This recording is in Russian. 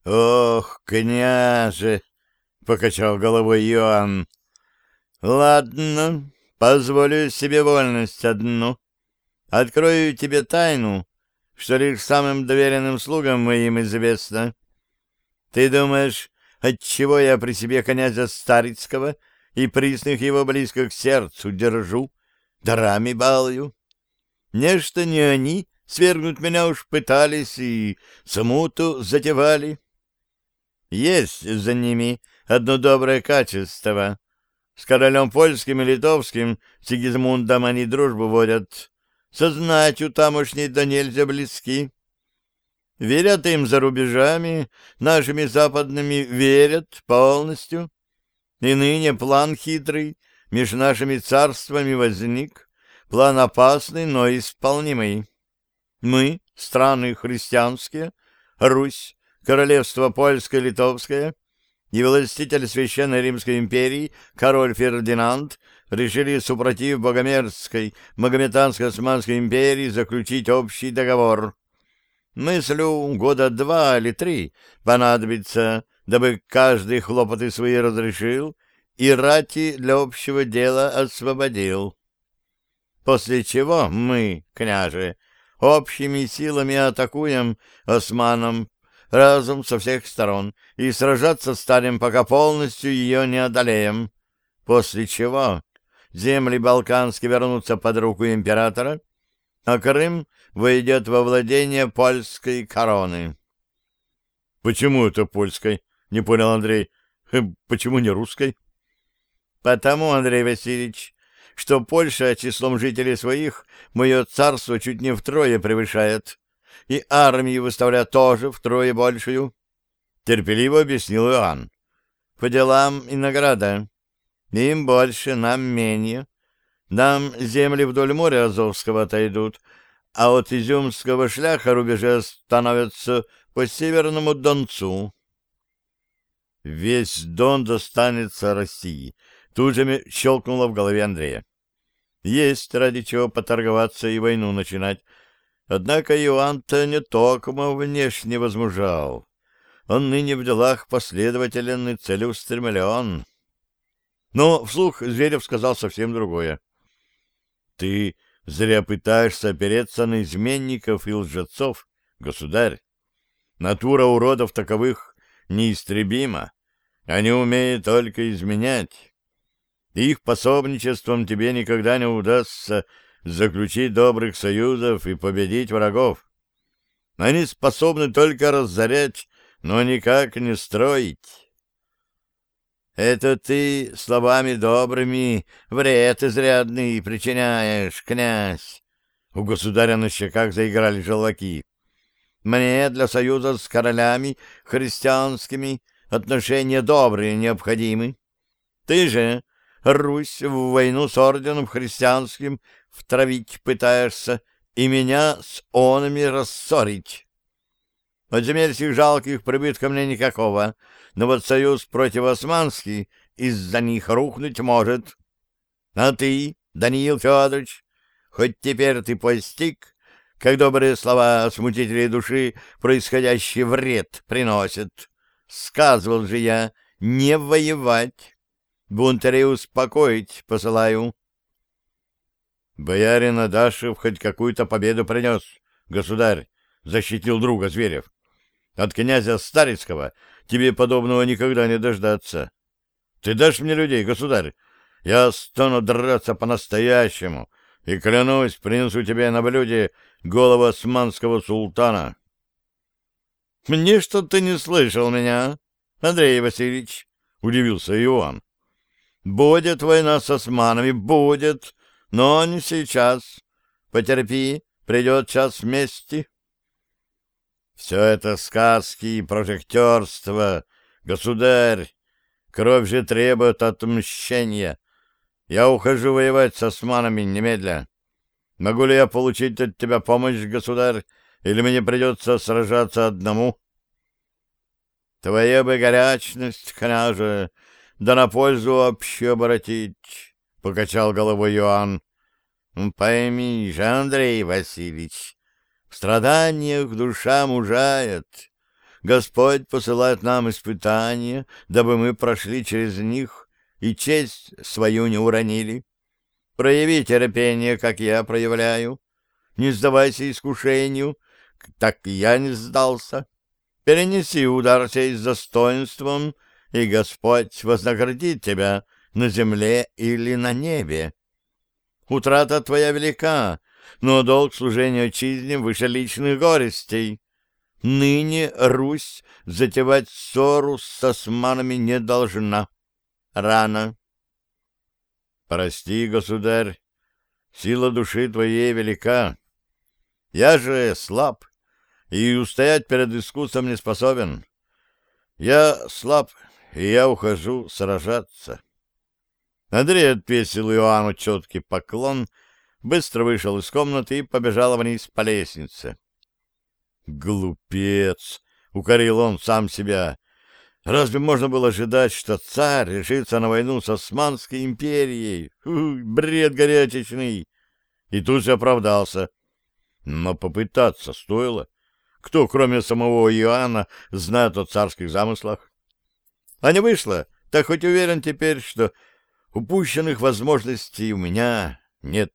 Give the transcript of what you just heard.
— Ох, княже! — покачал головой Иоанн. — Ладно, позволю себе вольность одну. Открою тебе тайну, что лишь самым доверенным слугам моим известно. Ты думаешь, отчего я при себе князя Старицкого и присных его близко к сердцу держу, дарами балую? Нечто не они свергнуть меня уж пытались и смуту затевали. Есть за ними одно доброе качество. С королем польским и литовским Сигизмундом они дружбу водят. Со знатью тамошней да нельзя близки. Верят им за рубежами, нашими западными верят полностью. И ныне план хитрый между нашими царствами возник, план опасный, но исполнимый. Мы, страны христианские, Русь, королевство польско-литовское и властитель Священной Римской империи, король Фердинанд, решили, супротив Богомерзкой, Магометанско-Османской империи, заключить общий договор. Мыслю, года два или три понадобится, дабы каждый хлопоты свои разрешил и рати для общего дела освободил. После чего мы, княже, общими силами атакуем османам разум со всех сторон и сражаться станем, пока полностью ее не одолеем. После чего земли Балканские вернутся под руку императора, а Крым войдет во владение польской короны. — Почему это польской? — не понял Андрей. «Э, — Почему не русской? — Потому, Андрей Васильевич, что Польша числом жителей своих мое царство чуть не втрое превышает, и армию выставляет тоже втрое большую. Терпеливо объяснил Иоанн. По делам и награда. Им больше, нам менее. Нам земли вдоль моря Азовского отойдут, а от Изюмского шляха рубежи становятся по Северному Донцу. Весь Дон достанется России. Тут же щелкнуло в голове Андрея. Есть ради чего поторговаться и войну начинать. Однако Иоанн-то не только внешне возмужал. Он ныне в делах последователен и целеустремлен. Но вслух Зверев сказал совсем другое. — Ты зря пытаешься опереться на изменников и лжецов, государь. Натура уродов таковых неистребима. Они умеют только изменять. Их пособничеством тебе никогда не удастся заключить добрых союзов и победить врагов. Они способны только разорять, но никак не строить. Это ты словами добрыми вред изрядный причиняешь, князь. У государя на щеках заиграли желваки. Мне для союза с королями христианскими отношения добрые необходимы. Ты же Русь в войну с орденом христианским втравить пытаешься и меня с онами рассорить. От земель жалких прибытка мне никакого, но вот союз противоосманский из-за них рухнуть может. А ты, Даниил Федорович, хоть теперь ты постиг, как добрые слова смутителей души происходящий вред приносят. Сказывал же я не воевать. Бунтарей успокоить посылаю. Боярин Адашев хоть какую-то победу принес, государь, защитил друга Зверев. От князя Старицкого тебе подобного никогда не дождаться. Ты дашь мне людей, государь? Я стану драться по-настоящему и, клянусь, принесу тебе на блюде голову османского султана. — Мне что-то не слышал меня, Андрей Васильевич, — удивился Иоанн. Будет война с османами, будет, но не сейчас. Потерпи, придет час мести. Все это сказки и прожектерство, государь. Кровь же требует отмщения. Я ухожу воевать с османами немедля. Могу ли я получить от тебя помощь, государь, или мне придется сражаться одному? Твоя бы горячность, княже, да на пользу вообще обратить, — покачал головой Иоанн. — Пойми же, Андрей Васильевич, в страданиях душа мужает. Господь посылает нам испытания, дабы мы прошли через них и честь свою не уронили. Прояви терпение, как я проявляю. Не сдавайся искушению, так я не сдался. Перенеси удар сей с достоинством, и Господь вознаградит тебя на земле или на небе. Утрата твоя велика, но долг служения отчизне выше личных горестей. Ныне Русь затевать ссору с османами не должна. Рано. Прости, государь, сила души твоей велика. Я же слаб и устоять перед искусством не способен. Я слаб, и я ухожу сражаться. Андрей отвесил Иоанну четкий поклон, быстро вышел из комнаты и побежал вниз по лестнице. «Глупец!» — укорил он сам себя. Разве можно было ожидать, что царь решится на войну с Османской империей? Фу, бред горячечный! И тут же оправдался. Но попытаться стоило. Кто, кроме самого Иоанна, знает о царских замыслах? А не вышло, так хоть уверен теперь, что упущенных возможностей у меня нет.